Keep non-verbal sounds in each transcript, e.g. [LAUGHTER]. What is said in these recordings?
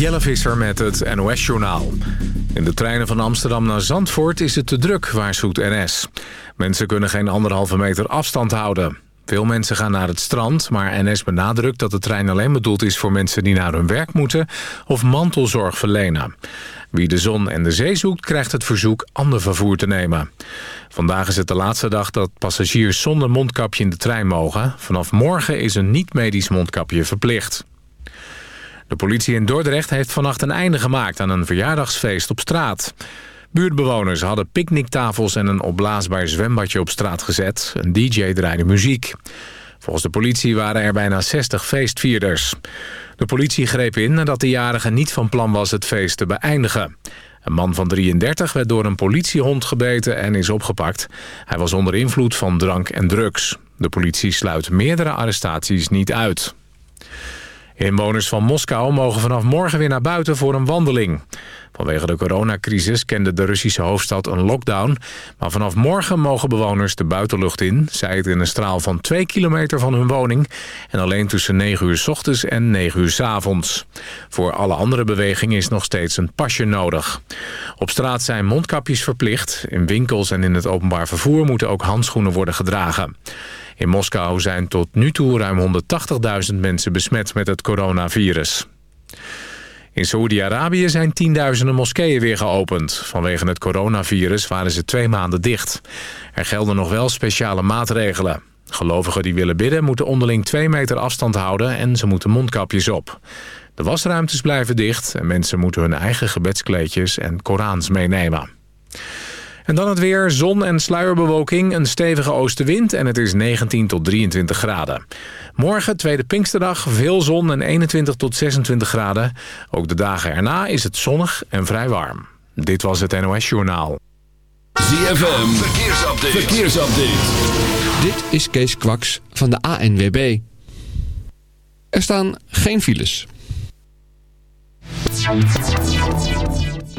Jelle Visser met het NOS-journaal. In de treinen van Amsterdam naar Zandvoort is het te druk, waarschuwt NS. Mensen kunnen geen anderhalve meter afstand houden. Veel mensen gaan naar het strand, maar NS benadrukt dat de trein alleen bedoeld is voor mensen die naar hun werk moeten of mantelzorg verlenen. Wie de zon en de zee zoekt, krijgt het verzoek ander vervoer te nemen. Vandaag is het de laatste dag dat passagiers zonder mondkapje in de trein mogen. Vanaf morgen is een niet-medisch mondkapje verplicht. De politie in Dordrecht heeft vannacht een einde gemaakt aan een verjaardagsfeest op straat. Buurtbewoners hadden picknicktafels en een opblaasbaar zwembadje op straat gezet. Een dj draaide muziek. Volgens de politie waren er bijna 60 feestvierders. De politie greep in nadat de jarige niet van plan was het feest te beëindigen. Een man van 33 werd door een politiehond gebeten en is opgepakt. Hij was onder invloed van drank en drugs. De politie sluit meerdere arrestaties niet uit. Inwoners van Moskou mogen vanaf morgen weer naar buiten voor een wandeling. Vanwege de coronacrisis kende de Russische hoofdstad een lockdown. Maar vanaf morgen mogen bewoners de buitenlucht in. Zij het in een straal van 2 kilometer van hun woning. En alleen tussen 9 uur s ochtends en 9 uur s avonds. Voor alle andere bewegingen is nog steeds een pasje nodig. Op straat zijn mondkapjes verplicht. In winkels en in het openbaar vervoer moeten ook handschoenen worden gedragen. In Moskou zijn tot nu toe ruim 180.000 mensen besmet met het coronavirus. In Saoedi-Arabië zijn tienduizenden moskeeën weer geopend. Vanwege het coronavirus waren ze twee maanden dicht. Er gelden nog wel speciale maatregelen. Gelovigen die willen bidden moeten onderling twee meter afstand houden... en ze moeten mondkapjes op. De wasruimtes blijven dicht en mensen moeten hun eigen gebedskleedjes en Korans meenemen. En dan het weer, zon en sluierbewolking, een stevige oostenwind en het is 19 tot 23 graden. Morgen, tweede Pinksterdag, veel zon en 21 tot 26 graden. Ook de dagen erna is het zonnig en vrij warm. Dit was het NOS Journaal. ZFM, verkeersupdate. verkeersupdate. Dit is Kees Kwaks van de ANWB. Er staan geen files.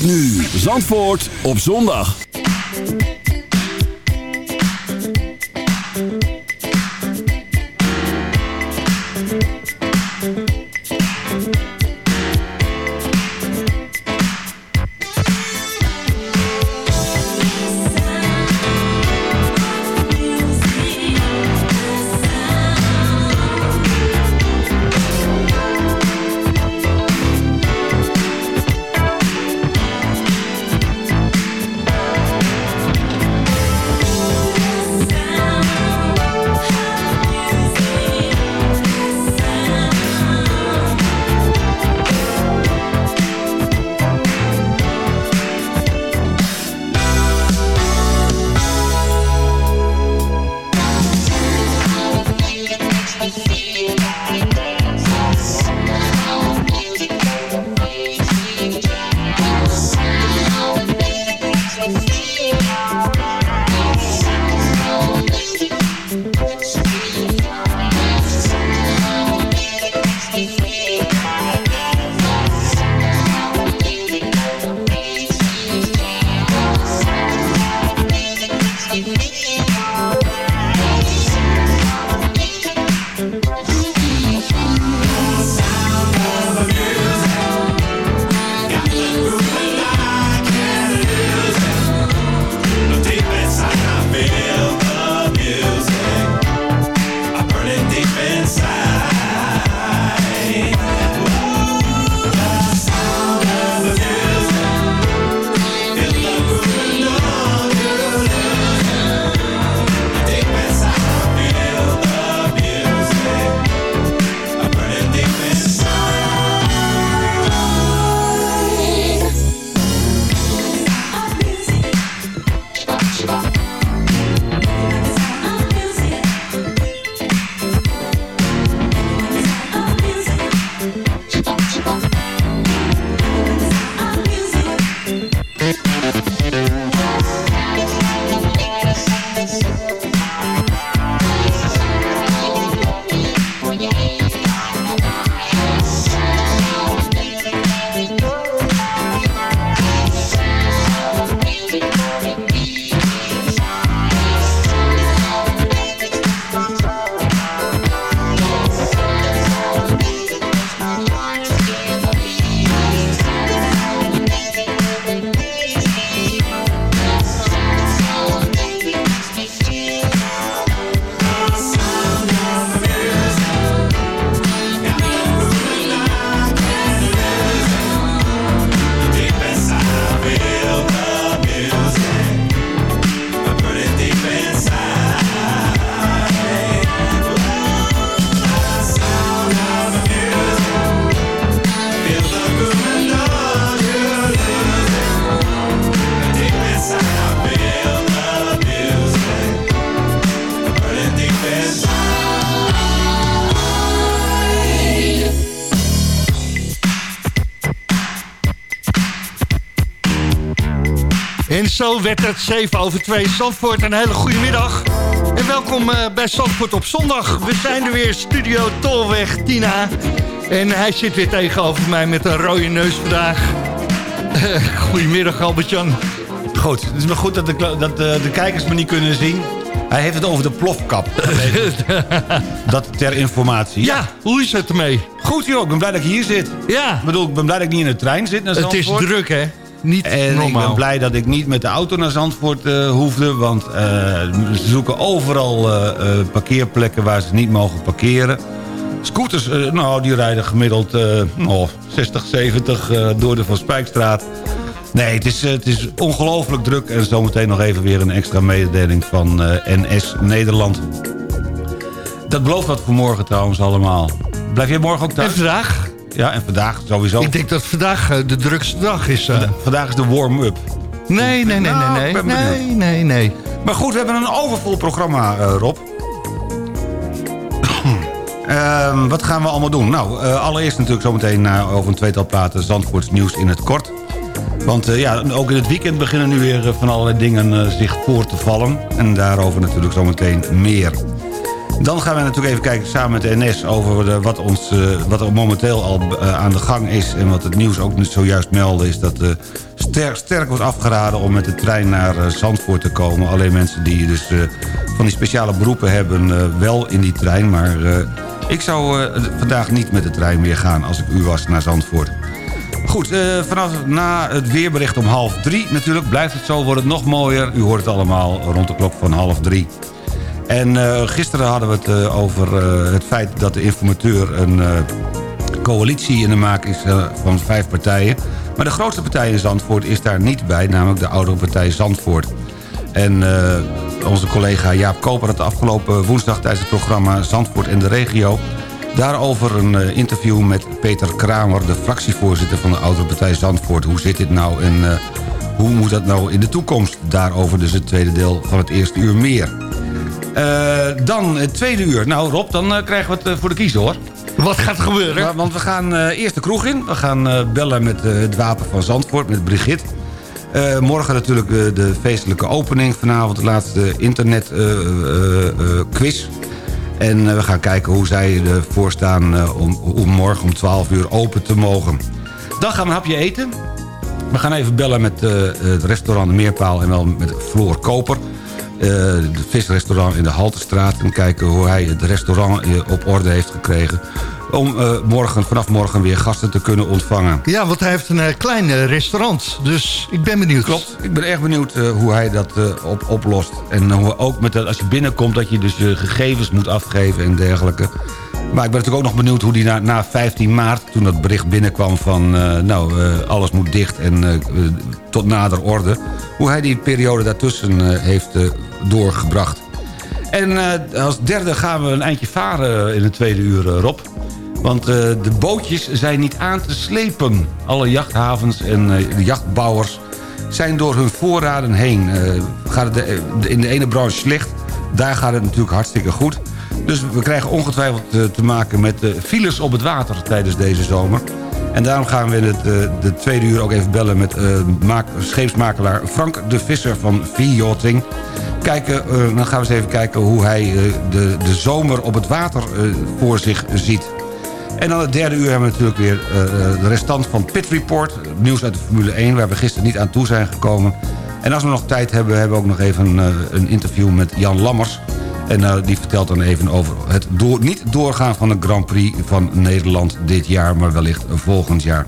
Nu Zandvoort op zondag. Zo werd het 7 over 2 Zandvoort. Een hele goede middag. En welkom uh, bij Zandvoort op zondag. We zijn er weer, Studio Tolweg Tina. En hij zit weer tegenover mij met een rode neus vandaag. goedemiddag Albert-Jan. Goed, het is maar goed dat, de, dat de, de kijkers me niet kunnen zien. Hij heeft het over de plofkap. [LAUGHS] dat ter informatie. Ja, hoe is het ermee? Goed joh, ik ben blij dat ik hier zit. Ja. Ik bedoel, ik ben blij dat ik niet in de trein zit naar. Het is druk hè? Niet en normaal. ik ben blij dat ik niet met de auto naar Zandvoort uh, hoefde. Want uh, ze zoeken overal parkeerplekken waar ze niet mogen parkeren. Scooters, nou, die rijden gemiddeld oh, 60, 70 door de Van Spijkstraat. Nee, het is, het is ongelooflijk druk. En zometeen nog even weer een extra mededeling van NS Nederland. Dat belooft wat voor morgen trouwens allemaal. Blijf jij morgen ook thuis? Vandaag? Ja, en vandaag sowieso. Ik denk dat vandaag uh, de drukste dag is. Uh. Vandaag is de warm-up. Nee, nee, nee, nou, nee, nee. Nee, nee, nee. Maar goed, we hebben een overvol programma, uh, Rob. um, [COUGHS] wat gaan we allemaal doen? Nou, allereerst natuurlijk zometeen over een tweetal praten... Zandvoorts nieuws in het kort. Want ja, ook in het weekend beginnen nu weer van allerlei dingen zich voor te vallen. En daarover natuurlijk zometeen meer. Dan gaan we natuurlijk even kijken samen met de NS over de, wat, ons, uh, wat er momenteel al uh, aan de gang is. En wat het nieuws ook zojuist meldde is dat sterk, sterk wordt afgeraden om met de trein naar Zandvoort te komen. Alleen mensen die dus van die speciale beroepen hebben wel in die trein. Maar ik zou vandaag niet met de trein meer gaan als ik u was naar Zandvoort. Goed, vanaf na het weerbericht om half drie natuurlijk blijft het zo, wordt het nog mooier. U hoort het allemaal rond de klok van half drie. En uh, gisteren hadden we het uh, over uh, het feit dat de informateur een coalitie in de maak is van vijf partijen. Maar de grootste partij in Zandvoort is daar niet bij, namelijk de oudere partij Zandvoort. En onze collega Jaap Koper had afgelopen woensdag tijdens het programma Zandvoort en de regio... daarover een interview met Peter Kramer, de fractievoorzitter van de oudere partij Zandvoort. Hoe zit dit nou en hoe moet dat nou in de toekomst? Daarover dus het tweede deel van het eerste uur meer. Uh, dan het tweede uur. Nou Rob, dan uh, krijgen we het uh, voor de kiezer hoor. Wat gaat er gebeuren? Ja, want we gaan eerst de kroeg in. We gaan bellen met het Wapen van Zandvoort, met Brigitte. morgen natuurlijk de feestelijke opening. Vanavond de laatste internetquiz. en we gaan kijken hoe zij ervoor staan om, om morgen om 12 uur open te mogen. Dan gaan we een hapje eten. We gaan even bellen met het restaurant Meerpaal en wel met Floor Koper het uh, visrestaurant in de Haltestraat... en kijken hoe hij het restaurant uh, op orde heeft gekregen... om uh, morgen, vanaf morgen weer gasten te kunnen ontvangen. Ja, want hij heeft een klein restaurant, dus ik ben benieuwd. Klopt, ik ben erg benieuwd hoe hij dat op, oplost. En hoe ook met de, als je binnenkomt dat je dus je gegevens moet afgeven en dergelijke... Maar ik ben natuurlijk ook nog benieuwd hoe die na, na 15 maart... toen dat bericht binnenkwam van... Uh, nou, uh, alles moet dicht en uh, tot nader orde... hoe hij die periode daartussen heeft doorgebracht. En als derde gaan we een eindje varen in het tweede uur, Rob. Want de bootjes zijn niet aan te slepen. Alle jachthavens en de jachtbouwers zijn door hun voorraden heen. gaat het de, de, in de ene branche slecht, daar gaat het natuurlijk hartstikke goed... Dus we krijgen ongetwijfeld te maken met files op het water tijdens deze zomer. En daarom gaan we in het, de tweede uur ook even bellen met scheepsmakelaar Frank de Visser van V-Yachting. Kijken, dan gaan we eens even kijken hoe hij de, de zomer op het water voor zich ziet. En dan het derde uur hebben we natuurlijk weer de restant van Pit Report. Nieuws uit de Formule 1, waar we gisteren niet aan toe zijn gekomen. En als we nog tijd hebben, hebben we ook nog even een interview met Jan Lammers... En uh, die vertelt dan even over het niet doorgaan van de Grand Prix van Nederland dit jaar... maar wellicht volgend jaar.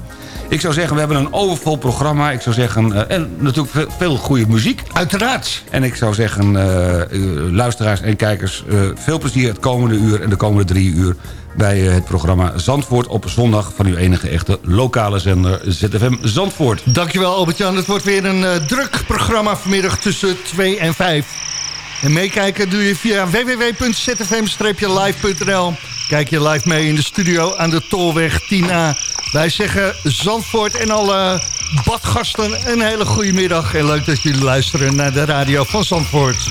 Ik zou zeggen, we hebben een overvol programma. Ik zou zeggen, uh, en natuurlijk veel, goede muziek. Uiteraard. En ik zou zeggen, uh, luisteraars en kijkers... veel plezier het komende uur en de komende drie uur... bij het programma Zandvoort op zondag... van uw enige echte lokale zender ZFM Zandvoort. Dankjewel Albert-Jan. Het wordt weer een druk programma vanmiddag tussen 2 en 5. En meekijken doe je via www.zfm-live.nl. Kijk je live mee in de studio aan de Tolweg 10A. Wij zeggen Zandvoort en alle badgasten een hele goede middag. En leuk dat jullie luisteren naar de radio van Zandvoort.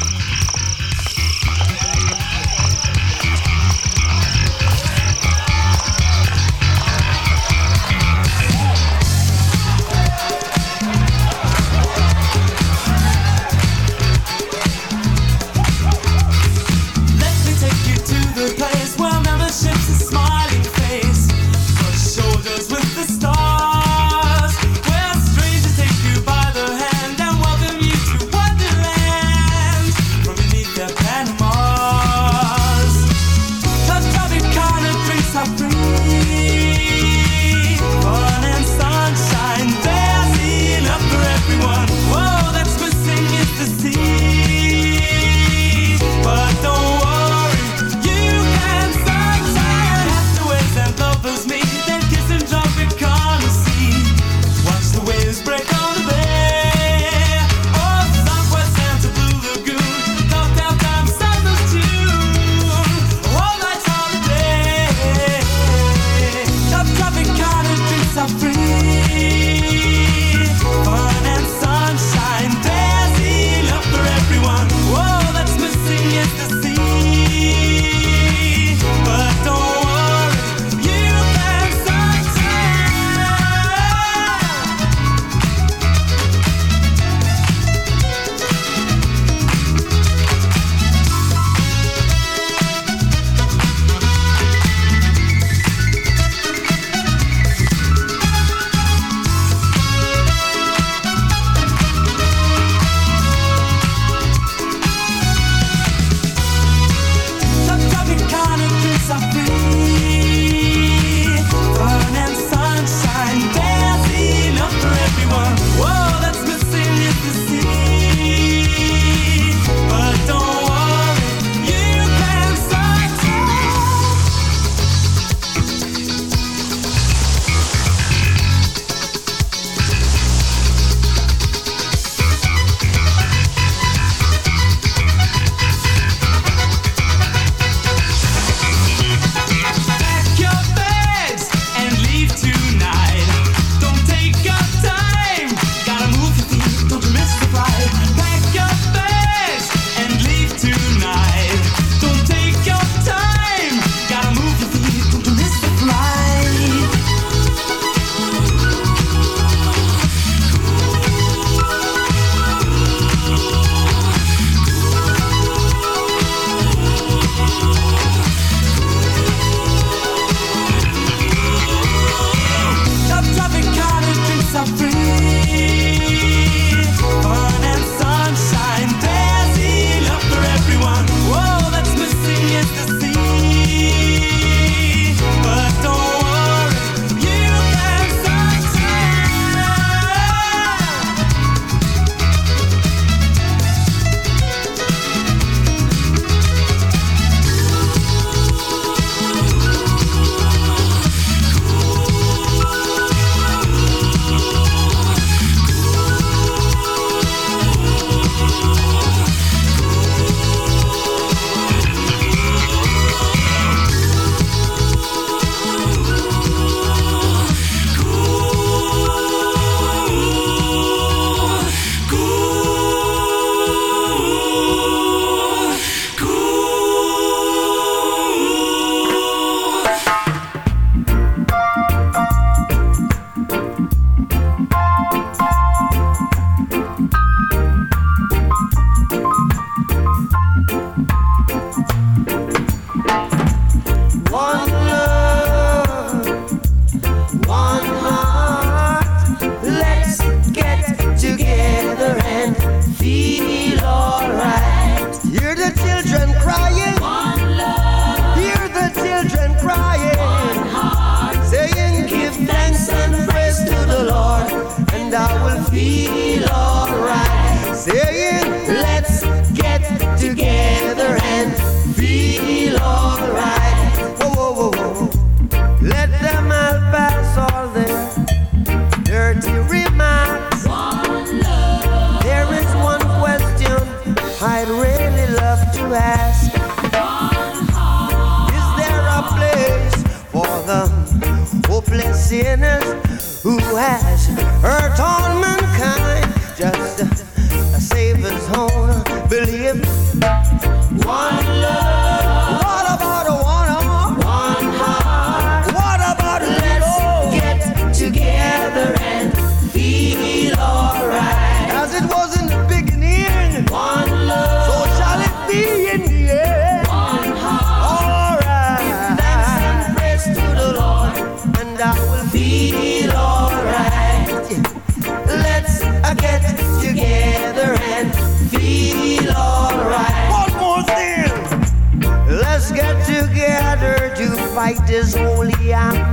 Hopeless sinners who has hurt all mankind? Just a Savior's own belief.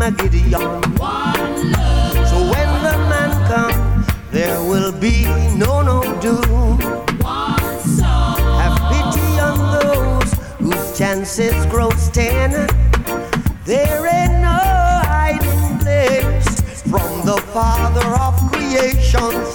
Holy Armageddon. So when the man comes, there will be no no doom. Have pity on those whose chances grow ten. There ain't no hiding place from the Father of creation.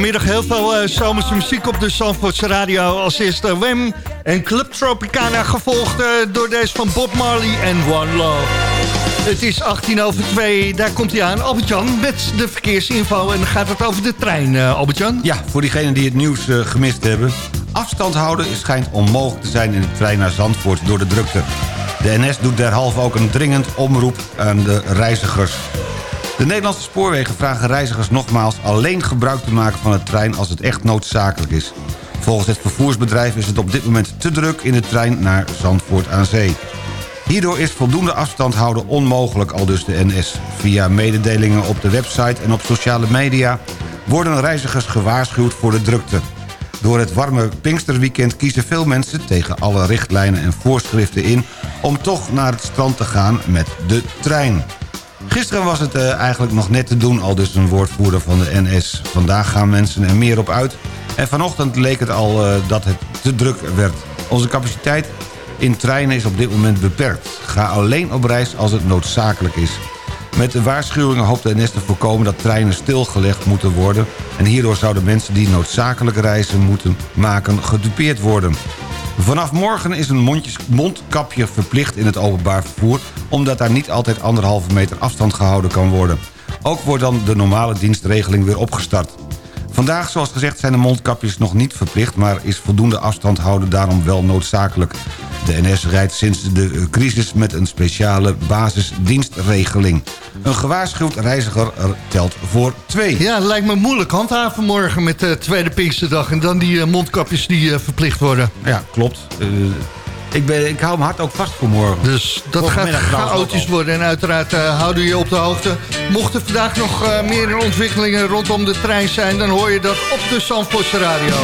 Vanmiddag heel veel eh, zomerse muziek op de Zandvoortse radio. Als eerste Wem en Club Tropicana, gevolgd eh, door deze van Bob Marley en One Love. Het is 18 over 2, daar komt hij aan. Albert-Jan met de verkeersinfo en dan gaat het over de trein, eh, Albert-Jan. Ja, voor diegenen die het nieuws gemist hebben. Afstand houden schijnt onmogelijk te zijn in de trein naar Zandvoort door de drukte. De NS doet derhalve ook een dringend omroep aan de reizigers. De Nederlandse spoorwegen vragen reizigers nogmaals alleen gebruik te maken van de trein als het echt noodzakelijk is. Volgens het vervoersbedrijf is het op dit moment te druk in de trein naar Zandvoort aan Zee. Hierdoor is voldoende afstand houden onmogelijk, al dus de NS. Via mededelingen op de website en op sociale media... worden reizigers gewaarschuwd voor de drukte. Door het warme Pinksterweekend kiezen veel mensen... tegen alle richtlijnen en voorschriften in... om toch naar het strand te gaan met de trein. Gisteren was het eh, eigenlijk nog net te doen, al dus een woordvoerder van de NS. Vandaag gaan mensen er meer op uit. En vanochtend leek het al eh, dat het te druk werd. Onze capaciteit in treinen is op dit moment beperkt. Ga alleen op reis als het noodzakelijk is. Met de waarschuwingen hoopt de NS te voorkomen dat treinen stilgelegd moeten worden... en hierdoor zouden mensen die noodzakelijk reizen moeten maken gedupeerd worden. Vanaf morgen is een mondkapje verplicht in het openbaar vervoer... omdat daar niet altijd anderhalve meter afstand gehouden kan worden. Ook wordt dan de normale dienstregeling weer opgestart. Vandaag, zoals gezegd, zijn de mondkapjes nog niet verplicht... maar is voldoende afstand houden daarom wel noodzakelijk. De NS rijdt sinds de eh, crisis met een speciale basisdienstregeling. Een gewaarschuwd reiziger er telt voor twee. Ja, lijkt me moeilijk handhaven morgen met de tweede Pinksterdag... en dan die eh, mondkapjes die eh, verplicht worden. Ja, klopt. Eh, ik, ben, ik hou mijn hart ook vast voor morgen. Dus dat gaat chaotisch worden. En uiteraard eh, houden we je op de hoogte. Mochten vandaag nog eh, meer ontwikkelingen rondom de trein zijn... dan hoor je dat op de Zandvoortse Radio.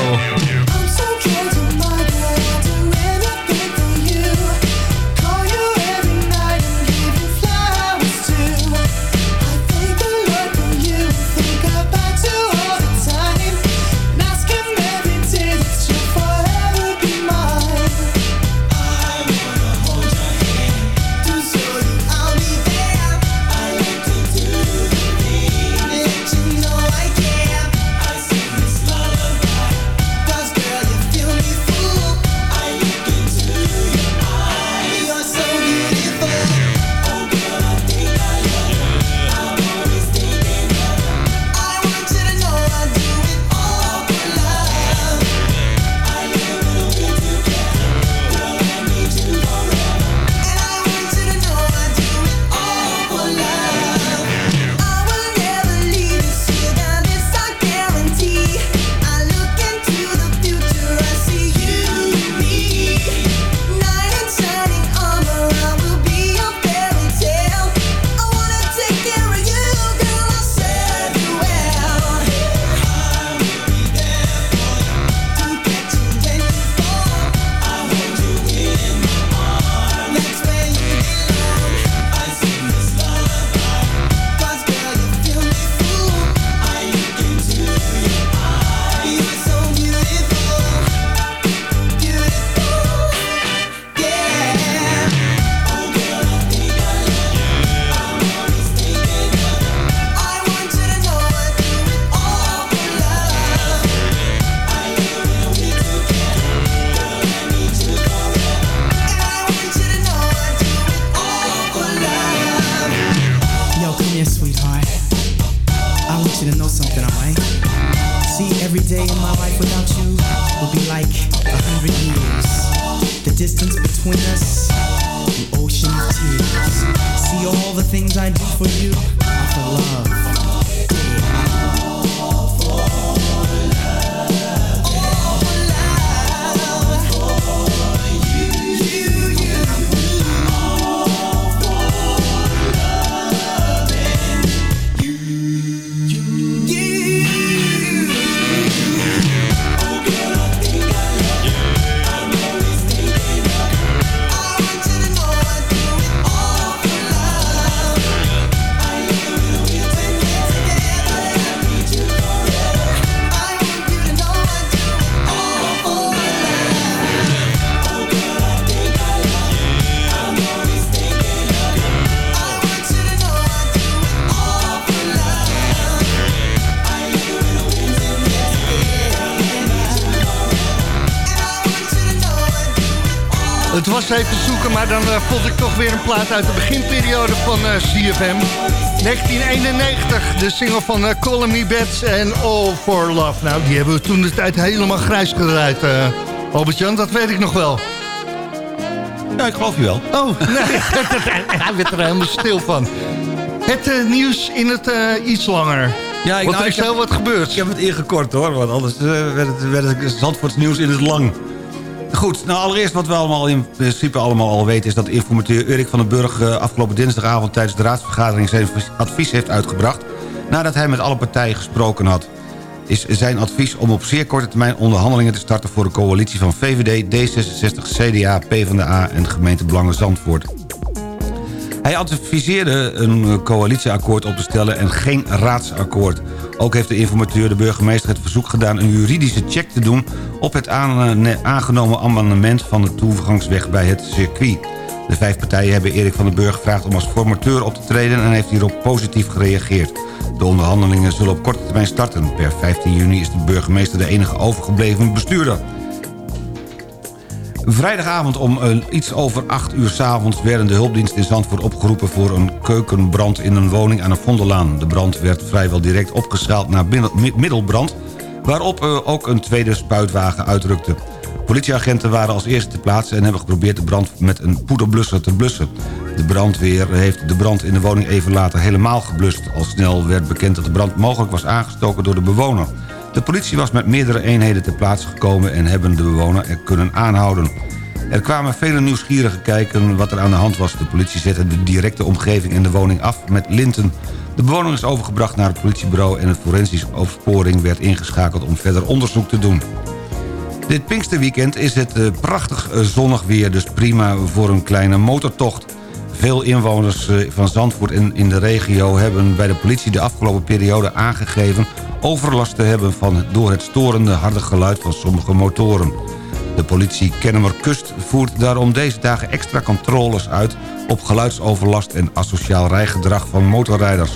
Distance between us, the ocean of tears. See all the things I do for you, for love. Was even zoeken, maar dan uh, vond ik toch weer een plaat uit de beginperiode van uh, CFM. 1991, de single van uh, Call Me en All For Love. Nou, die hebben we toen de tijd helemaal grijs gedraaid, uh, Albert-Jan, dat weet ik nog wel. Ja, ik geloof je wel. Oh, nee, [LAUGHS] hij werd er helemaal stil van. Het nieuws in het iets langer. Ja, ik, Want nou, er is heel wat gebeurd. Ik heb het ingekort hoor, want anders werd het, werd het Zandvoorts nieuws in het lang. Goed, nou allereerst wat we allemaal in principe allemaal al weten... is dat informateur Erik van den Burg uh, afgelopen dinsdagavond... tijdens de raadsvergadering zijn advies heeft uitgebracht... nadat hij met alle partijen gesproken had. Is zijn advies om op zeer korte termijn onderhandelingen te starten... voor een coalitie van VVD, D66, CDA, PvdA en gemeente Belangen Zandvoort. Hij adviseerde een coalitieakkoord op te stellen en geen raadsakkoord. Ook heeft de informateur de burgemeester het verzoek gedaan... een juridische check te doen op het aangenomen amendement... van de toegangsweg bij het circuit. De vijf partijen hebben Erik van den Burg gevraagd om als formateur op te treden... en heeft hierop positief gereageerd. De onderhandelingen zullen op korte termijn starten. Per 15 juni is de burgemeester de enige overgebleven bestuurder. Vrijdagavond om uh, iets over 8 uur s avonds werden de hulpdiensten in Zandvoort opgeroepen voor een keukenbrand in een woning aan de Vondellaan. De brand werd vrijwel direct opgeschaald naar middelbrand, waarop uh, ook een tweede spuitwagen uitrukte. Politieagenten waren als eerste te plaatsen en hebben geprobeerd de brand met een poederblusser te blussen. De brandweer heeft de brand in de woning even later helemaal geblust. Al snel werd bekend dat de brand mogelijk was aangestoken door de bewoner. De politie was met meerdere eenheden ter plaatse gekomen... en hebben de bewoner er kunnen aanhouden. Er kwamen vele nieuwsgierigen kijken wat er aan de hand was. De politie zette de directe omgeving en de woning af met linten. De bewoner is overgebracht naar het politiebureau... en een forensische opsporing werd ingeschakeld om verder onderzoek te doen. Dit Pinksterweekend is het uh, prachtig uh, zonnig weer... dus prima voor een kleine motortocht. Veel inwoners uh, van Zandvoort en in de regio hebben bij de politie de afgelopen periode aangegeven overlast te hebben van door het storende harde geluid van sommige motoren. De politie Kennemer Kust voert daarom deze dagen extra controles uit... op geluidsoverlast en asociaal rijgedrag van motorrijders.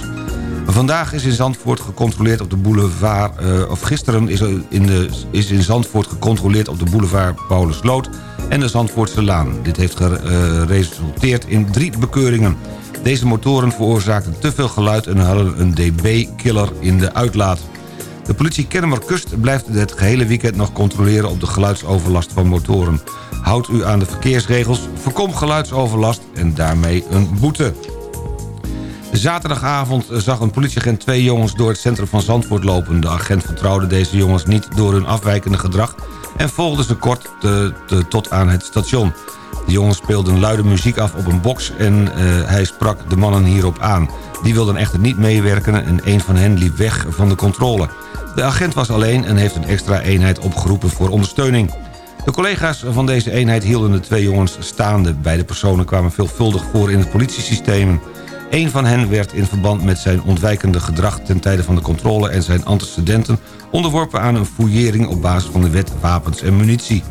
Vandaag is in Zandvoort gecontroleerd op de boulevard... Uh, of gisteren is, in de, is in Zandvoort gecontroleerd op de boulevard Paulusloot... en de Zandvoortse Laan. Dit heeft geresulteerd in drie bekeuringen. Deze motoren veroorzaakten te veel geluid en hadden een dB-killer in de uitlaat. De politie Kennemer Kust blijft het gehele weekend nog controleren... op de geluidsoverlast van motoren. Houd u aan de verkeersregels, voorkom geluidsoverlast en daarmee een boete. Zaterdagavond zag een politieagent twee jongens door het centrum van Zandvoort lopen. De agent vertrouwde deze jongens niet door hun afwijkende gedrag... en volgde ze kort tot aan het station. De jongens speelden luide muziek af op een box en uh, hij sprak de mannen hierop aan. Die wilden echter niet meewerken en een van hen liep weg van de controle. De agent was alleen en heeft een extra eenheid opgeroepen voor ondersteuning. De collega's van deze eenheid hielden de twee jongens staande. Beide personen kwamen veelvuldig voor in het politiesysteem. Een van hen werd in verband met zijn ontwijkende gedrag... ten tijde van de controle en zijn antecedenten... onderworpen aan een fouillering op basis van de wet wapens en munitie.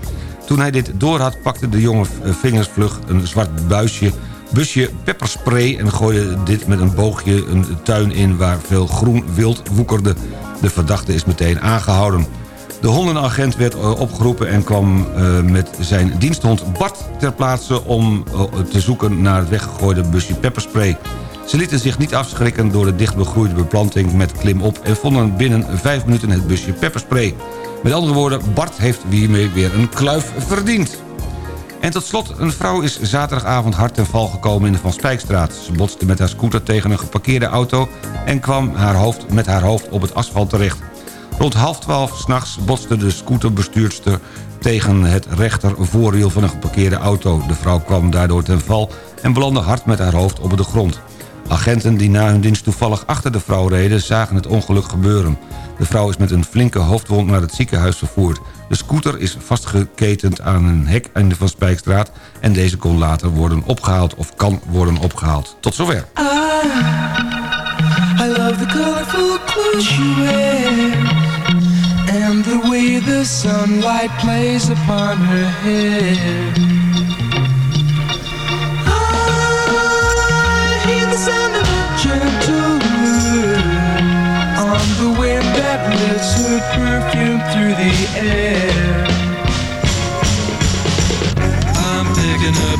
Toen hij dit doorhad, pakte de jonge vingers vlug een zwart buisje busje pepperspray en gooide dit met een boogje een tuin in... waar veel groen wild woekerde. De verdachte is meteen aangehouden. De hondenagent werd eh, opgeroepen en kwam uh, met zijn diensthond Bart ter plaatse... om te zoeken naar het weggegooide busje pepperspray. Ze lieten zich niet afschrikken door de dichtbegroeide beplanting met klimop... en vonden binnen vijf minuten het busje pepperspray. Met andere woorden, Bart heeft hiermee weer een kluif verdiend. En tot slot, een vrouw is zaterdagavond hard ten val gekomen in de Van Spijkstraat. Ze botste met haar scooter tegen een geparkeerde auto... en kwam haar hoofd met haar hoofd op het asfalt terecht. Rond half twaalf s'nachts botste de scooterbestuurster tegen het rechter voorwiel van een geparkeerde auto. De vrouw kwam daardoor ten val en belandde hard met haar hoofd op de grond. Agenten die na hun dienst toevallig achter de vrouw reden... zagen het ongeluk gebeuren. De vrouw is met een flinke hoofdwond naar het ziekenhuis vervoerd. De scooter is vastgeketend aan een hek in de Van Spijkstraat... en deze kon later worden opgehaald of kan worden opgehaald. Tot zover. I, I love the colorful clothes And the way the sunlight plays upon her hair lifts her perfume through the air. I'm picking up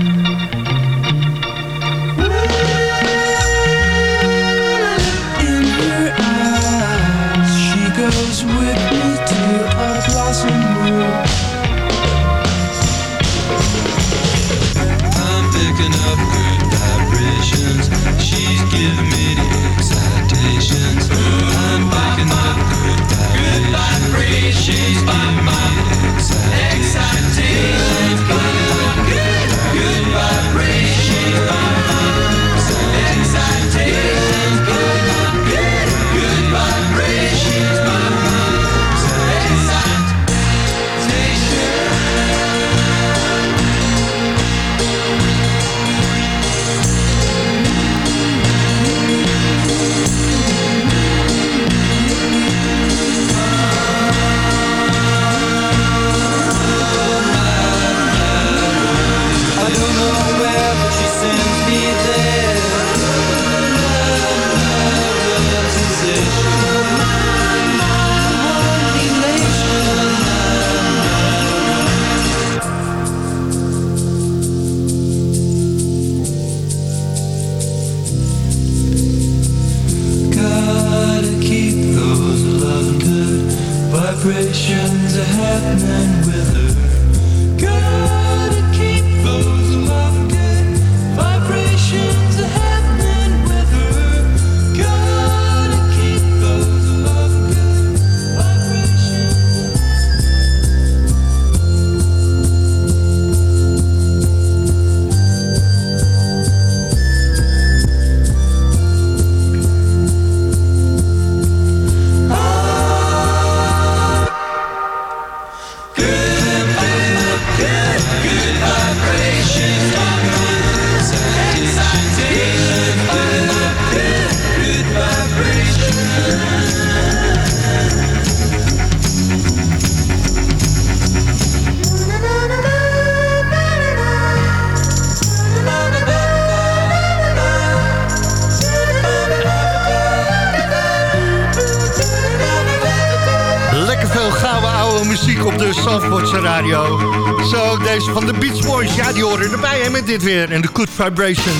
Dit weer. En de Good Vibration.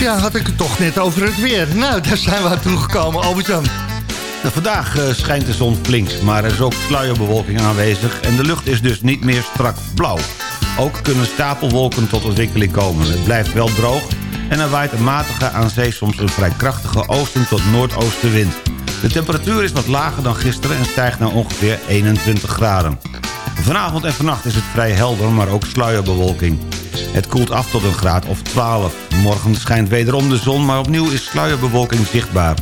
Ja, had ik het toch net over het weer. Nou, daar zijn we aan toegekomen, Albert-Jan. Nou, vandaag eh, schijnt de zon flink, maar er is ook sluierbewolking aanwezig... en de lucht is dus niet meer strak blauw. Ook kunnen stapelwolken tot ontwikkeling komen. Het blijft wel droog en er waait een matige aan zee soms een vrij krachtige oosten tot noordoostenwind. De temperatuur is wat lager dan gisteren en stijgt naar ongeveer 21 graden. Vanavond en vannacht is het vrij helder, maar ook sluierbewolking. Het koelt af tot een graad of 12. Morgen schijnt wederom de zon, maar opnieuw is sluierbewolking zichtbaar.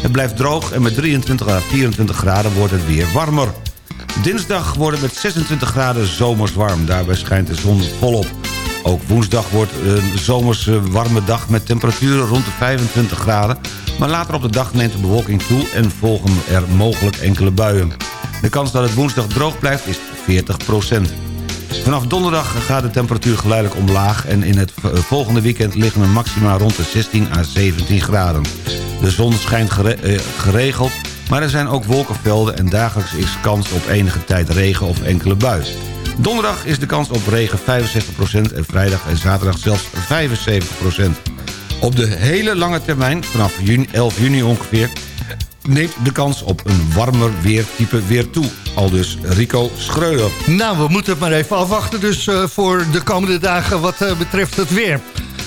Het blijft droog en met 23 à 24 graden wordt het weer warmer. Dinsdag wordt het met 26 graden zomers warm. Daarbij schijnt de zon volop. Ook woensdag wordt een zomers eh, warme dag met temperaturen rond de 25 graden. Maar later op de dag neemt de bewolking toe en volgen er mogelijk enkele buien. De kans dat het woensdag droog blijft is Vanaf donderdag gaat de temperatuur geleidelijk omlaag... en in het eh, volgende weekend liggen we maximaal rond de 16 à 17 graden. De zon schijnt eh, geregeld, maar er zijn ook wolkenvelden... en dagelijks is kans op enige tijd regen of enkele bui. Donderdag is de kans op regen 65% en vrijdag en zaterdag zelfs 75%. Op de hele lange termijn, vanaf juni, 11 juni ongeveer neemt de kans op een warmer weertype weer toe. Al dus Rico Schreuder. Nou, we moeten het maar even afwachten dus eh, voor de komende dagen wat eh, betreft het weer.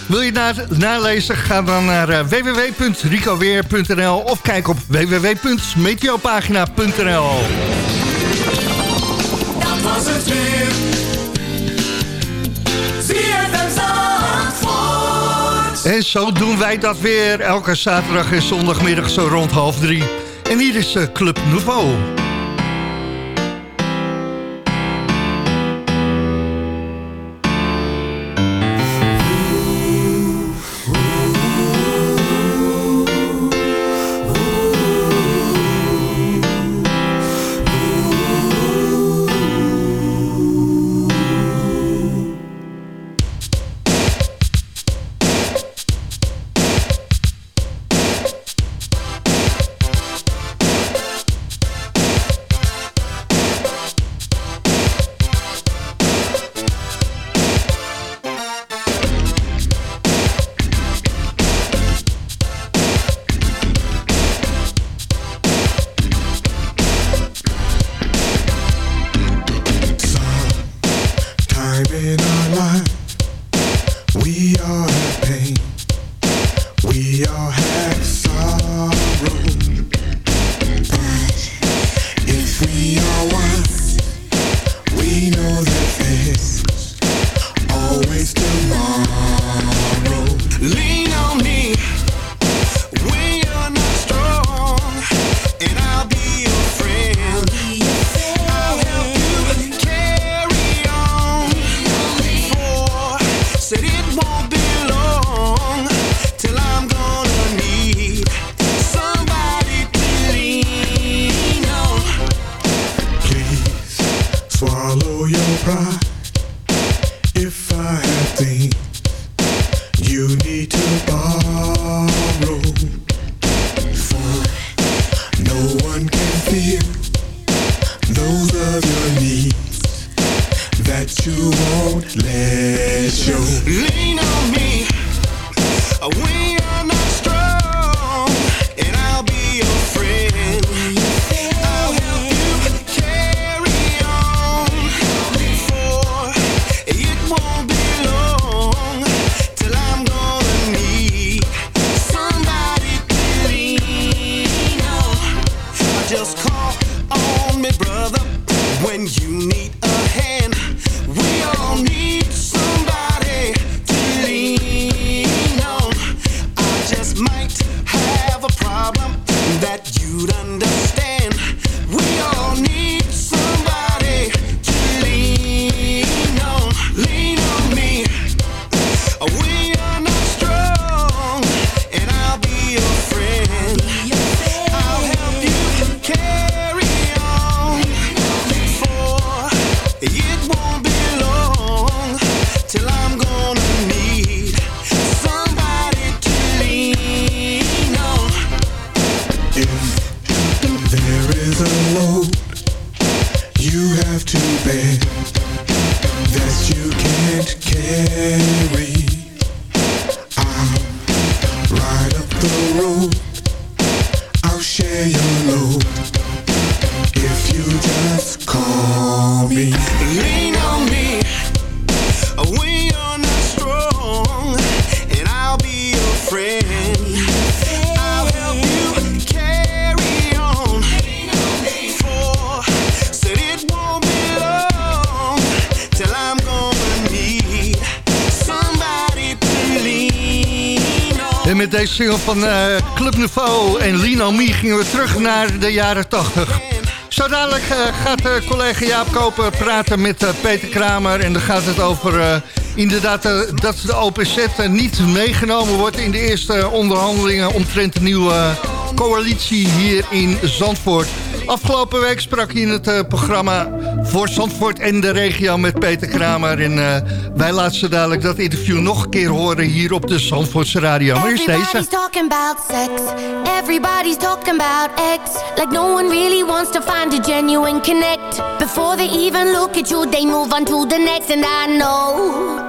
Wil je na nalezen? Ga dan naar eh, www.ricoweer.nl of kijk op www.meteopagina.nl Dat was het weer. En zo doen wij dat weer elke zaterdag en zondagmiddag zo rond half drie. En hier is eh, Club Nouveau. single van eh, Club Nouveau en Lino Mie gingen we terug naar de jaren 80. Zo dadelijk uh, gaat eh, collega Jaap Koper praten met Peter Kramer. En dan gaat het over inderdaad dat de OPZ niet meegenomen wordt... in de eerste onderhandelingen omtrent de nieuwe coalitie hier in Zandvoort. Afgelopen week sprak hij in het programma voor Zandvoort en de regio met Peter Kramer. En eh, wij laten ze dadelijk dat interview nog een keer horen hier op de Zandvoortse radio. Maar eerst deze. Everybody's talking about sex. Everybody's talking about X. Like no one really wants to find a genuine connect. Before they even look at you, they move on to the next. And I know.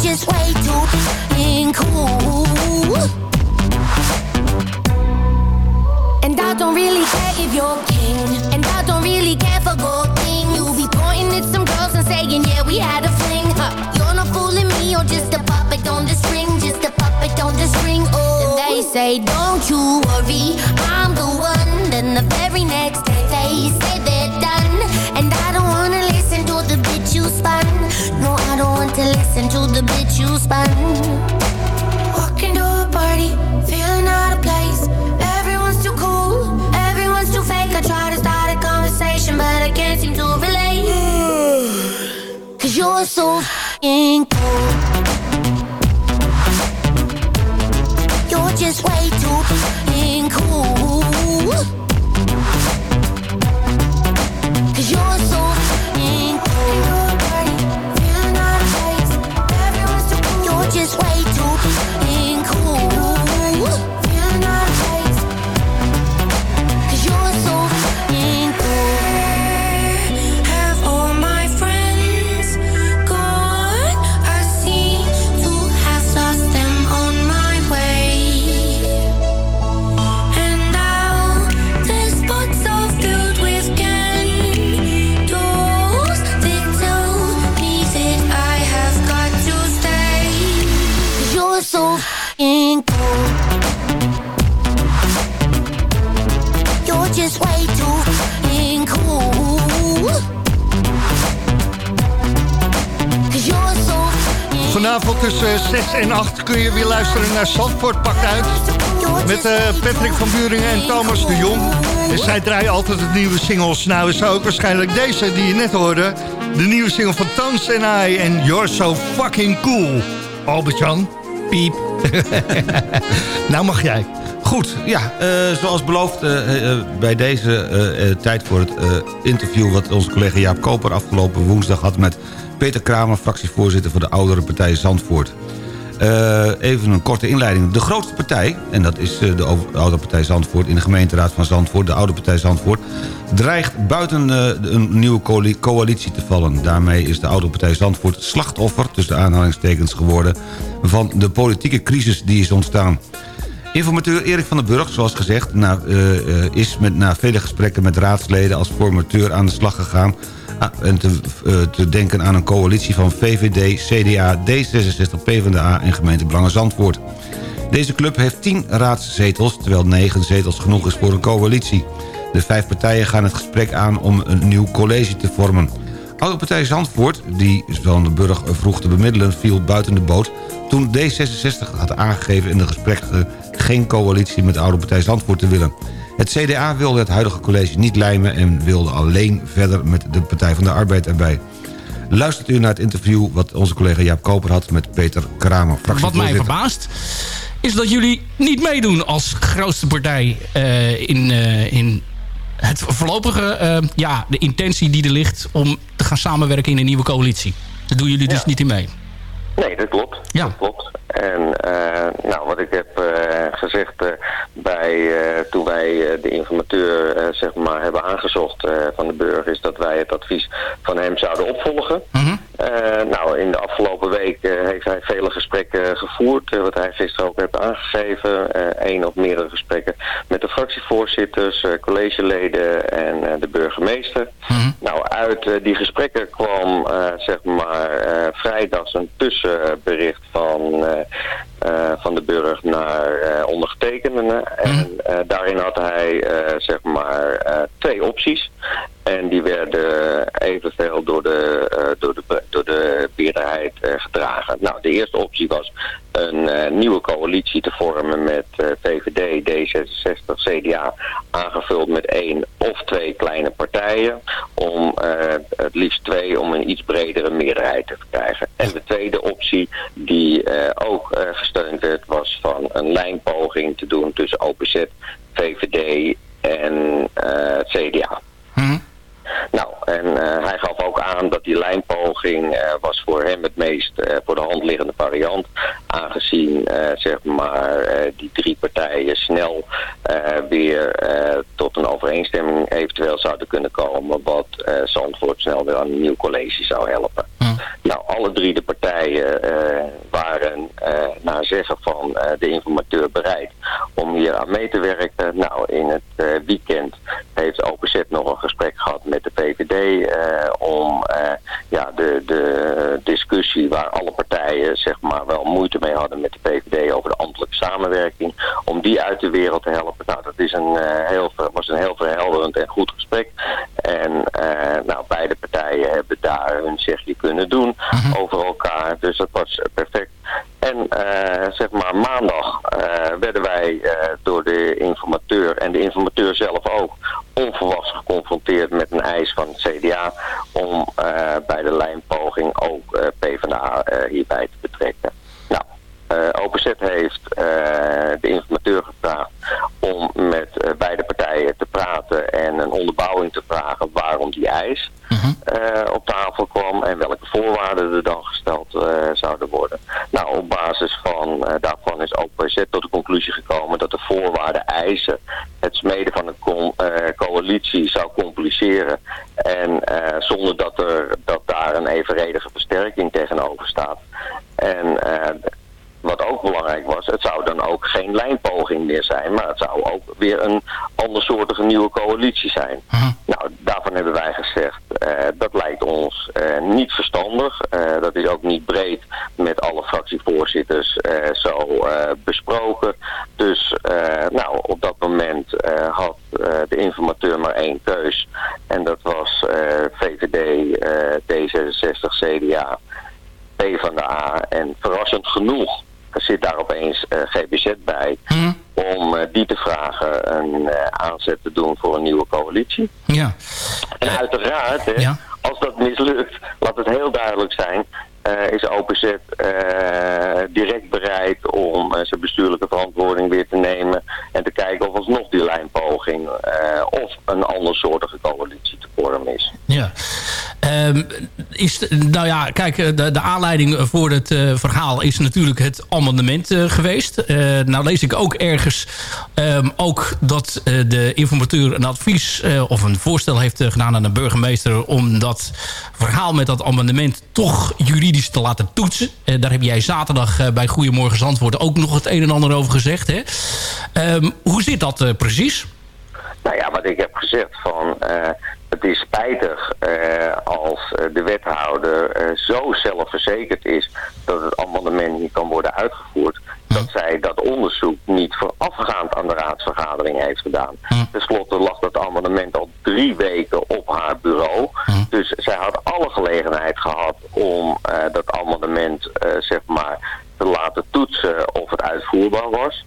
Just way too f***ing cool. And I don't really care if you're king. And I don't really care for gold things. You be pointing at some girls and saying, yeah, we had a fling. Huh. You're not fooling me, you're just a puppet on the string. Just a puppet on the string. Oh, and they say, don't you worry, I'm the one. Then the very next day they say they're done. And I don't wanna listen bitch you spun. No, I don't want to listen to the bitch you spun. Walking to a party, feeling out of place. Everyone's too cool, everyone's too fake. I try to start a conversation, but I can't seem to relate. [SIGHS] Cause you're so f***ing cool. You're just way too f***ing cool. Vanavond tussen 6 en 8 kun je weer luisteren naar Zandvoort Pakt Uit. Met eh, Patrick van Buringen en Thomas de Jong. En zij draaien altijd de nieuwe singles. Nou is ook waarschijnlijk deze die je net hoorde. De nieuwe single van Tones en I en You're So Fucking Cool. Albert-Jan, piep. [LAUGHS] nou mag jij. Goed, ja, eh, zoals beloofd eh, bij deze tijd voor het interview... wat onze collega Jaap Koper afgelopen woensdag had met Peter Kramer... fractievoorzitter van de oudere partij Zandvoort. Eh, even een korte inleiding. De grootste partij, en dat is eh, de de partij Zandvoort... in de gemeenteraad van Zandvoort, de oude partij Zandvoort... dreigt buiten eh, een nieuwe coali- coalitie te vallen. Daarmee is de oude partij Zandvoort slachtoffer... tussen de aanhalingstekens geworden... van de politieke crisis die is ontstaan. Informateur Erik van den Burg, zoals gezegd... Is met, na vele gesprekken met raadsleden als formateur aan de slag gegaan... ah, en te, eh, te denken aan een coalitie van VVD, CDA, D66, PvdA en gemeente Belangen Zandvoort. Deze club heeft 10 raadszetels, terwijl 9 zetels genoeg is voor een coalitie. De vijf partijen gaan het gesprek aan om een nieuw college te vormen. Oude partij Zandvoort, die Van den Burg vroeg te bemiddelen... viel buiten de boot toen D66 had aangegeven in de gesprekken... geen coalitie met de oude partij Zandvoort te willen. Het CDA wilde het huidige college niet lijmen... en wilde alleen verder met de Partij van de Arbeid erbij. Luistert u naar het interview wat onze collega Jaap Koper had... met Peter Kramer, Wat mij verbaast is dat jullie niet meedoen als grootste partij eh, in, eh, in het voorlopige, eh, ja, de intentie die er ligt om te gaan samenwerken in een nieuwe coalitie. Daar doen jullie dus Ja. niet in mee. Nee, dat klopt. Ja. Dat klopt. En eh, nou, wat ik heb eh, gezegd eh, bij, toen wij de informateur zeg maar, hebben aangezocht van de burger... is dat wij het advies van hem zouden opvolgen. Eh, nou, in de afgelopen week eh, heeft hij vele gesprekken gevoerd. eh, wat hij gisteren ook heeft aangegeven. Eén of meerdere gesprekken met de fractievoorzitters, eh, collegeleden en eh, de burgemeester. Nou, uit eh, die gesprekken kwam eh, zeg maar eh, vrijdags een tussenbericht van, eh, eh, van de burg naar eh ondergetekenden. En eh, daarin had hij eh, zeg maar eh, twee opties. En die werden evenveel door de, eh, door de, door de meerderheid eh, gedragen. Nou, de eerste optie was een eh, nieuwe coalitie te vormen met VVD, D66, CDA, aangevuld met één of twee kleine partijen. Om het liefst twee om een iets bredere meerderheid te krijgen. En de tweede optie die ook gesteund werd was van een lijnpoging te doen tussen OPZ, VVD en CDA. Nou, en eh, hij gaf ook aan dat die lijnpoging eh, was voor hem het meest eh, voor de hand liggende variant. Aangezien zeg maar die drie partijen snel weer tot een overeenstemming eventueel zouden kunnen komen. Wat Zandvoort snel weer aan een nieuw college zou helpen. Nou, alle drie de partijen eh, waren eh, naar zeggen van eh, de informateur bereid om hier aan mee te werken. Nou, in het weekend heeft OPZ nog een gesprek gehad met de PVD om ja, de, de discussie waar alle partijen zeg maar wel moeite mee hadden met de PVD over de ambtelijke samenwerking, om die uit de wereld te helpen. Nou, dat is een, heel, was een heel verhelderend en goed gesprek. En nou, beide partijen hebben daar hun zegje kunnen doen over elkaar. Dus dat was eh, perfect. En eh, zeg maar maandag eh, werden wij door de informateur en de informateur zelf ook onverwachts geconfronteerd met een eis van het CDA om bij de lijnpoging ook PvdA hierbij te betrekken. Eh OPZ heeft eh, de informateur gevraagd om met eh, beide partijen te praten en een onderbouwing te vragen waarom die eis eh, op tafel kwam en welke voorwaarden er dan gesteld zouden worden. Nou, op basis van daarvan is OPZ tot de conclusie gekomen dat de voorwaarden eisen het smeden van een co- coalitie zou compliceren en zonder dat, er, dat daar een evenredige versterking tegenover staat. En wat ook belangrijk was, het zou dan ook geen lijnpoging meer zijn, maar het zou ook weer een andersoortige nieuwe coalitie zijn. Nou, daarvan hebben wij gezegd, eh, dat lijkt ons eh, niet verstandig. Eh, dat is ook niet breed met alle fractievoorzitters zo besproken. Dus nou, op dat moment had de informateur maar één keus. En dat was VVD, eh, D66, CDA, PvdA en verrassend genoeg zit daar opeens eh, GBZ bij om eh, die te vragen een eh, aanzet te doen voor een nieuwe coalitie. Ja. En uiteraard, hè, als dat mislukt, laat het heel duidelijk zijn, is OPZ eh, direct bereid om zijn bestuurlijke verantwoording weer te nemen en te kijken of alsnog die lijnpoging of een andersoortige coalitie te vormen is. Ja. Ehm, is, nou ja, kijk, eh, de, de aanleiding voor het eh, verhaal is natuurlijk het amendement eh, geweest. Eh, nou lees ik ook ergens ehm, ook dat de informateur een advies of een voorstel heeft gedaan aan de burgemeester om dat verhaal met dat amendement toch juridisch te laten toetsen. Daar heb jij zaterdag bij Goedemorgen Zandvoort ook nog het een en ander over gezegd. Hè? Ehm, hoe zit dat precies? Nou ja, wat ik heb gezegd van eh, het is spijtig eh, als eh, de wethouder zo zelfverzekerd is dat het amendement niet kan worden uitgevoerd. Dat zij dat onderzoek niet voorafgaand aan de raadsvergadering heeft gedaan. Ten slotte lag dat amendement al drie weken op haar bureau. Dus zij had alle gelegenheid gehad om dat amendement zeg maar te laten toetsen of het uitvoerbaar was.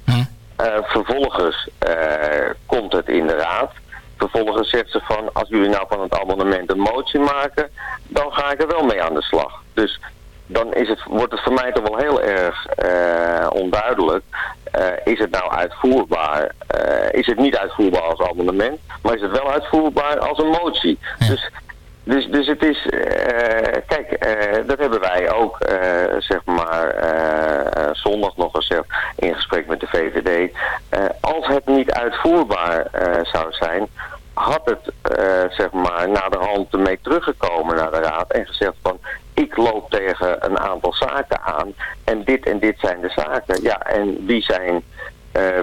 Vervolgens eh, komt het in de raad. Vervolgens zegt ze van, als jullie nou van het amendement een motie maken, dan ga ik er wel mee aan de slag. Dus dan is het, wordt het voor mij toch wel heel erg eh, onduidelijk. Eh, is het nou uitvoerbaar? Eh, is het niet uitvoerbaar als amendement, maar is het wel uitvoerbaar als een motie? Dus dus, dus het is, eh, kijk, eh, dat hebben wij ook, eh, zeg maar, zondag nog gezegd in gesprek met de VVD. Als het niet uitvoerbaar zou zijn, had het, zeg maar, naar de hand mee teruggekomen naar de raad en gezegd van, ik loop tegen een aantal zaken aan en dit en dit zijn de zaken. Ja, en wie zijn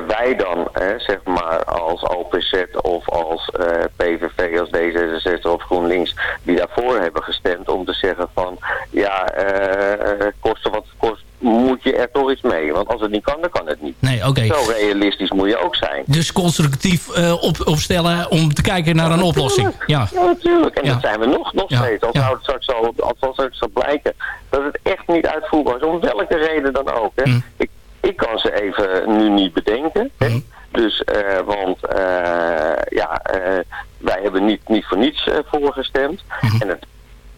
wij dan, hè, zeg maar, als OPZ of als eh, PVV, als D66 of GroenLinks, die daarvoor hebben gestemd om te zeggen van, ja, eh, kosten wat het kost, moet je er toch iets mee. Want als het niet kan, dan kan het niet. Nee, oké. Zo realistisch moet je ook zijn. Dus constructief eh, op, opstellen om te kijken naar een oplossing. Ja. Ja, natuurlijk. En Ja. dat zijn we nog, nog steeds. Als, zou het straks zo, als het straks zal blijken dat het echt niet uitvoerbaar is, om welke reden dan ook. Hè. Mm. Ik, ik kan ze even nu niet bedenken. Hè. Mm. Dus, eh, want eh, ja, eh, wij hebben niet, niet voor niets voorgestemd. Mm-hmm. En het,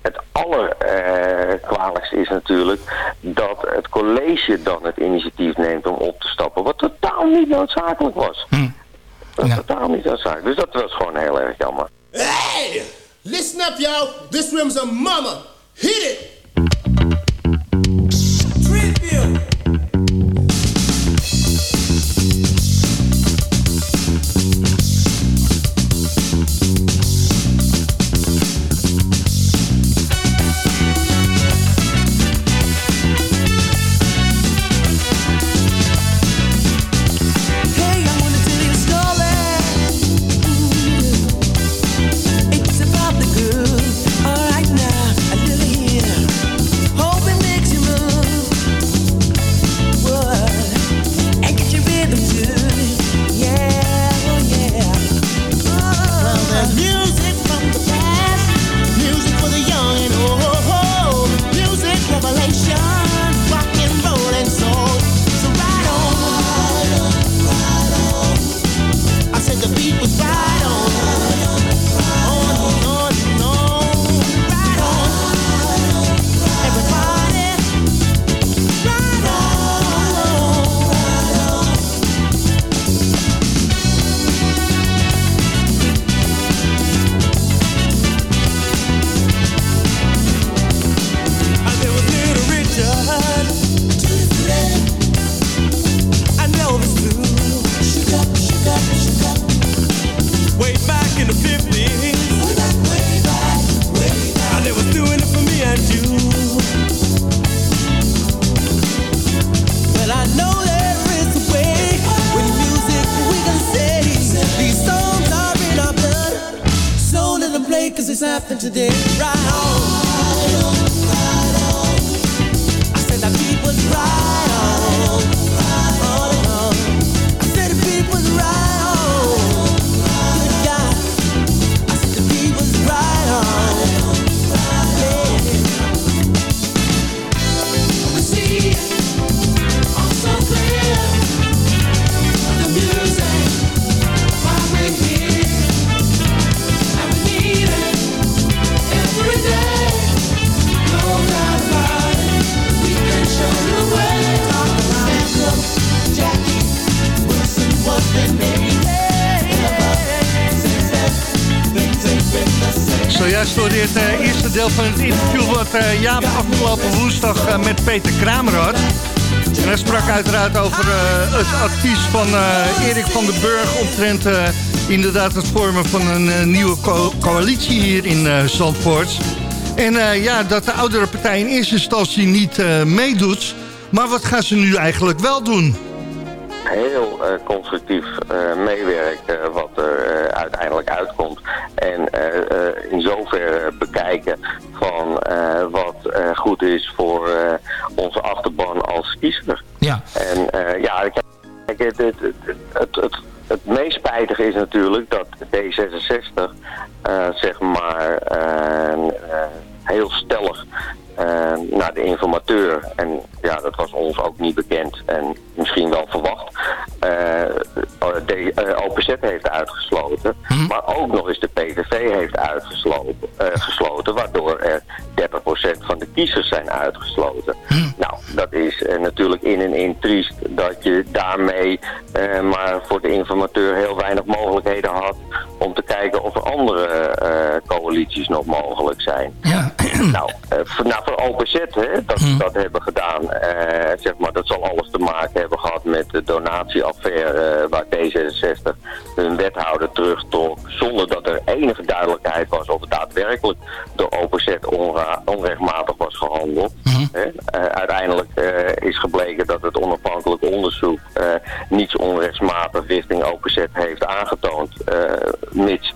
het allerkwalijkste is natuurlijk dat het college dan het initiatief neemt om op te stappen. Wat totaal niet noodzakelijk was. Dat is totaal niet noodzakelijk. Dus dat was gewoon heel erg jammer. Hey! Listen up, y'all. This room's a mama. Hit it! Zojuist hoorde je het eh, eerste deel van het interview wat eh, Jaap afgelopen woensdag eh, met Peter Kramer had. En hij sprak uiteraard over het advies van Erik van den Burg omtrent inderdaad het vormen van een nieuwe co- coalitie hier in Zandvoort. En ja, dat de oudere partij in eerste instantie niet meedoet. Maar wat gaan ze nu eigenlijk wel doen? Heel eh, constructief eh, meewerken wat er eh, uiteindelijk uitkomt. En in zoverre bekijken van wat goed is voor onze achterban als kiezer. Ja. En ja, kijk, het, het, het, het, het, meest spijtige is natuurlijk dat D66 eh, zeg maar heel stellig naar de informateur, en ja, dat was ons ook niet bekend en misschien wel verwacht, eh, de eh, OPZ heeft uitgesloten, maar ook nog eens de PVV heeft uitgesloten, eh, gesloten, waardoor er 30% van de kiezers zijn uitgesloten. Nou, dat is eh, natuurlijk in en in triest dat je daarmee eh, maar voor de informateur heel weinig mogelijkheden had om te kijken of er andere eh, coalities nog mogelijk zijn. Ja. Nou, eh, voor, nou, voor OPZ, hè, dat ze dat hebben gedaan, eh, zeg maar, dat zal alles te maken hebben gehad met de donatieaffaire eh, waar D66 hun wethouder terugtrok, zonder dat er enige duidelijkheid was of het daadwerkelijk door OPZ onrechtmatig was gehandeld. Hè. Eh, uiteindelijk is gebleken dat het onafhankelijk onderzoek niets onrechtsmatig richting OPZ heeft aangetoond, mits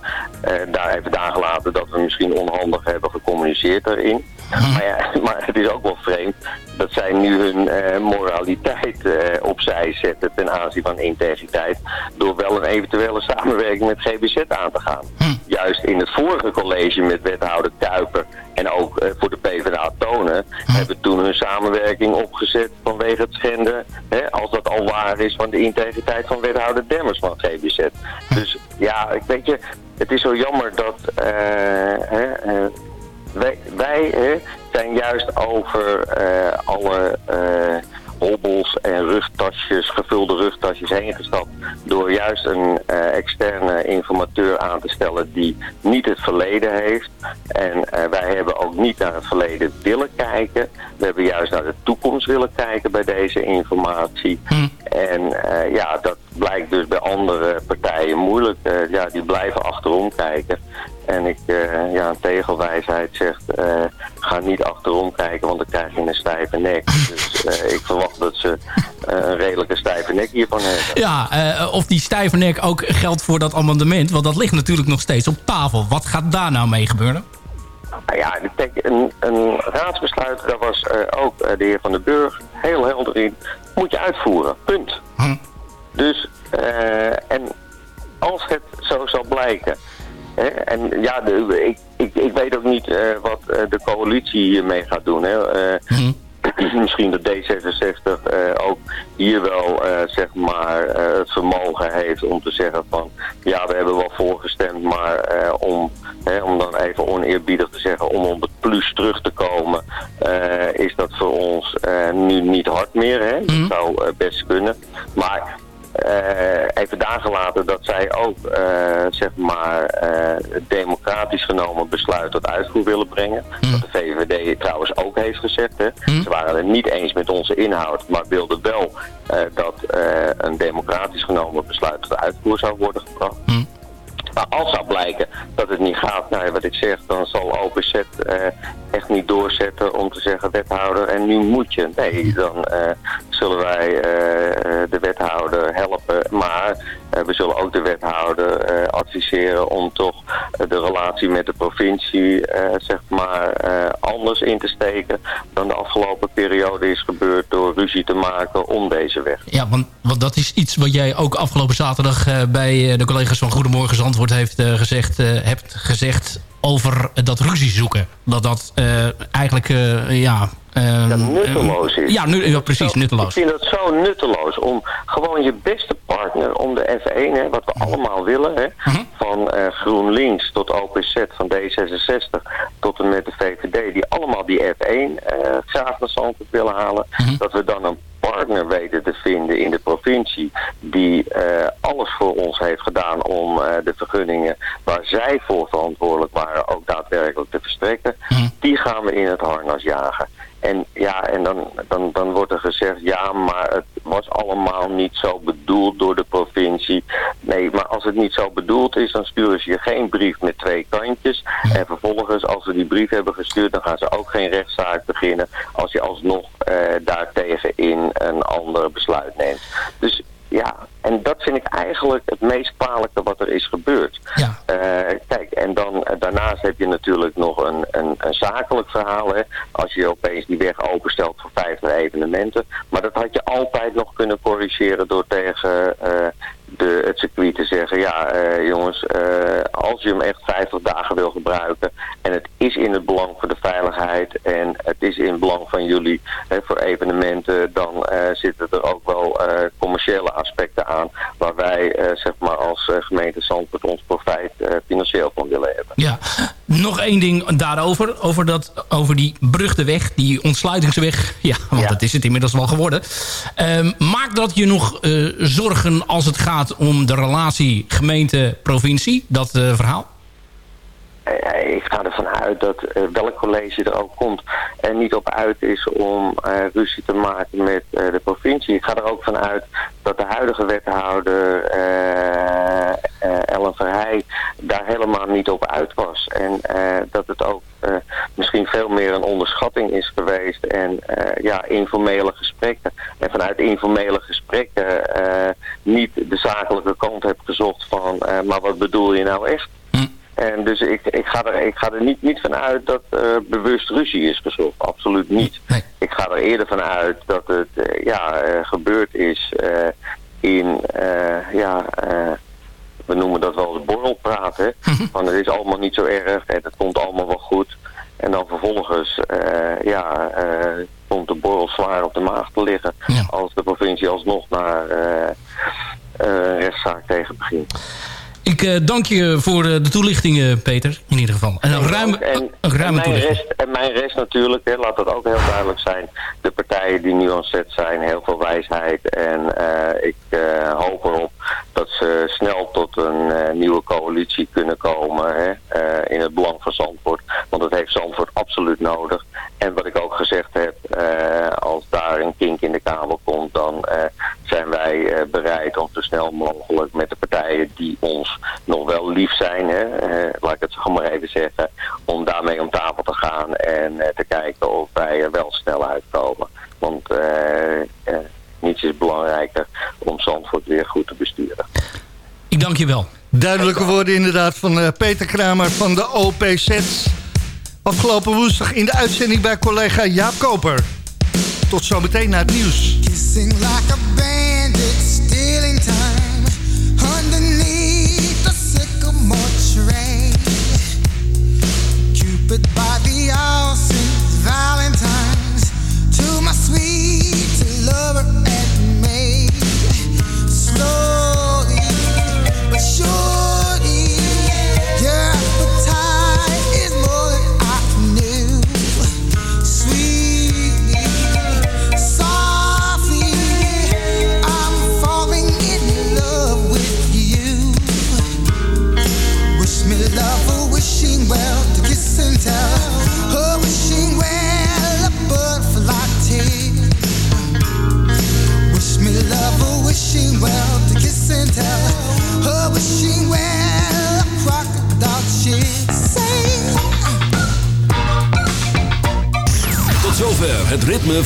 daar heeft nagelaten dat we misschien onhandig hebben gecommuniceerd daarin. Maar, ja, [LAUGHS] maar het is ook wel vreemd dat zij nu hun eh, moraliteit eh, opzij zetten ten aanzien van integriteit door wel een eventuele samenwerking met GBZ aan te gaan. Juist in het vorige college met wethouder Kuiper en ook eh, voor de PvdA Tonen hebben toen hun samenwerking opgezet vanwege het schenden, hè, als dat al waar is, van de integriteit van wethouder Demmers van GBZ. Dus ja, ik weet je, het is zo jammer dat hè, eh, wij, wij hè, zijn juist over eh, alle eh, hobbels en rugtasjes, gevulde rugtasjes heen gestapt door juist een eh, externe informateur aan te stellen die niet het verleden heeft. En wij hebben ook niet naar het verleden willen kijken. We hebben juist naar de toekomst willen kijken bij deze informatie. En eh, ja, dat blijkt dus bij andere partijen moeilijk. Ja, die blijven achterom kijken. En ik, eh, ja, een tegelwijsheid zegt, eh, ga niet achterom kijken, want dan krijg je een stijve nek. Dus eh, ik verwacht dat ze een redelijke stijve nek hiervan hebben. Ja, of die stijve nek ook geldt voor dat amendement. Want dat ligt natuurlijk nog steeds op tafel. Wat gaat daar nou mee gebeuren? Nou ja, een, een raadsbesluit, daar was ook de heer Van den Burg heel helder in. Moet je uitvoeren, punt. Dus, eh, en als het zo zal blijken... En ja, de, ik, ik, ik weet ook niet eh, wat eh, de coalitie hiermee gaat doen. Hè. Eh, [CLEARS THROAT] Misschien dat D66 eh, ook hier wel zeg maar het vermogen heeft om te zeggen van ja we hebben wel voorgestemd maar om, hè, om dan even oneerbiedig te zeggen om op het plus terug te komen is dat voor ons nu niet hard meer. Hè? Dat zou eh, best kunnen. Maar even daar gelaten dat zij ook eh, zeg maar eh, het democratisch genomen besluit tot uitvoer willen brengen. Dat de VVD trouwens ook heeft gezegd. Hè. Ze waren het niet eens met onze inhoud, maar wilden wel eh, dat eh, een democratisch genomen besluit tot uitvoer zou worden gebracht. Maar als zou blijken dat het niet gaat, nou wat ik zeg, dan zal OPZ eh, echt niet doorzetten om te zeggen wethouder en nu moet je. Nee, dan eh, zullen wij eh, de wethouder helpen, maar we zullen ook de wethouder eh, adviseren om toch eh, de relatie met de provincie eh, zeg maar eh, anders in te steken dan de afgelopen periode is gebeurd door ruzie te maken om deze weg. Ja, want, want dat is iets wat jij ook afgelopen zaterdag eh, bij eh, de collega's van Goedemorgen Zandvoort heeft eh, gezegd, eh, hebt gezegd over dat ruzie zoeken. Dat dat eh, eigenlijk, eh, ja... eh, nutteloos is. Ja, nu, ja, precies, nutteloos. Ik vind het zo nutteloos om gewoon je beste partner, om de F1, hè, wat we allemaal willen, hè, van eh, GroenLinks tot OPZ, van D66 tot en met de VVD, die allemaal die F1 eh, graag naar Zandvoort willen halen, dat we dan een partner weten te vinden in de provincie die eh, alles voor ons heeft gedaan om eh, de vergunningen waar zij voor verantwoordelijk waren ook daadwerkelijk te verstrekken, die gaan we in het harnas jagen. En ja, en dan, dan, dan wordt er gezegd, ja, maar het was allemaal niet zo bedoeld door de provincie. Nee, maar als het niet zo bedoeld is, dan sturen ze je geen brief met twee kantjes. En vervolgens, als ze die brief hebben gestuurd, dan gaan ze ook geen rechtszaak beginnen als je alsnog eh, daartegen in een ander besluit neemt. Dus ja, en dat vind ik eigenlijk het meest kwalijke wat er is gebeurd. Eh, kijk, en dan eh, daarnaast heb je natuurlijk nog een, een, een zakelijk verhaal. Hè, als je opeens die weg openstelt voor 50 evenementen. Maar dat had je altijd nog kunnen corrigeren door tegen eh, de, het circuit te zeggen... ja, jongens, als je hem echt 50 dagen wil gebruiken... en het is in het belang voor de veiligheid... en het is in het belang van jullie hè, voor evenementen... dan zitten er ook wel commerciële aspecten aan... waar wij eh, zeg maar als eh, gemeente Zandvoort ons profijt eh, financieel van willen hebben. Ja, nog één ding daarover. Over, dat, over die brugdeweg, die ontsluitingsweg. Ja, want dat is het inmiddels wel geworden. Ehm, maakt dat je nog eh, zorgen als het gaat om de relatie gemeente-provincie? Dat eh, verhaal? Eh, ik ga ervan uit dat eh, welk college er ook komt er niet op uit is om eh, ruzie te maken met de provincie. Ik ga er ook van uit dat de huidige wethouder Ellen Verheij daar helemaal niet op uit was. En dat het ook misschien veel meer een onderschatting is geweest en ja, informele gesprekken. En vanuit informele gesprekken niet de zakelijke kant heb gezocht van, maar wat bedoel je nou echt? En dus ik, ik ga er, ik ga er niet, niet van uit dat er bewust ruzie is gezocht. Absoluut niet. Ik ga er eerder van uit dat het eh, ja, eh, gebeurd is in, ja, we noemen dat wel de borrelpraat. Hè? Van het is allemaal niet zo erg en het komt allemaal wel goed. En dan vervolgens ja, komt de borrel zwaar op de maag te liggen. Als de provincie alsnog naar rechtszaak tegen begint. Ik eh, dank je voor eh, de toelichting, eh, Peter. In ieder geval. En een ruime, een En ruime mijn, toelichting. rest, en mijn rest natuurlijk, hè, laat dat ook heel duidelijk zijn. De partijen die nu aan zet zijn, heel veel wijsheid. En ik hoop erop dat ze snel tot een nieuwe coalitie kunnen komen. Hè, in het belang van Zandvoort. Want dat heeft Zandvoort absoluut nodig. En wat ik ook gezegd heb, eh, als daar een kink in de kabel komt, dan eh, zijn wij eh, bereid om zo snel mogelijk met de partijen die ons nog wel lief zijn, hè, eh, laat ik het zo maar even zeggen, om daarmee om tafel te gaan en eh, te kijken of wij er wel snel uitkomen. Want eh, eh, niets is belangrijker om Zandvoort weer goed te besturen. Ik dank je wel. Duidelijke woorden inderdaad van eh, Peter Kramer van de OPZ. Afgelopen woensdag in de uitzending bij collega Jaap Koper. Tot zometeen naar het nieuws.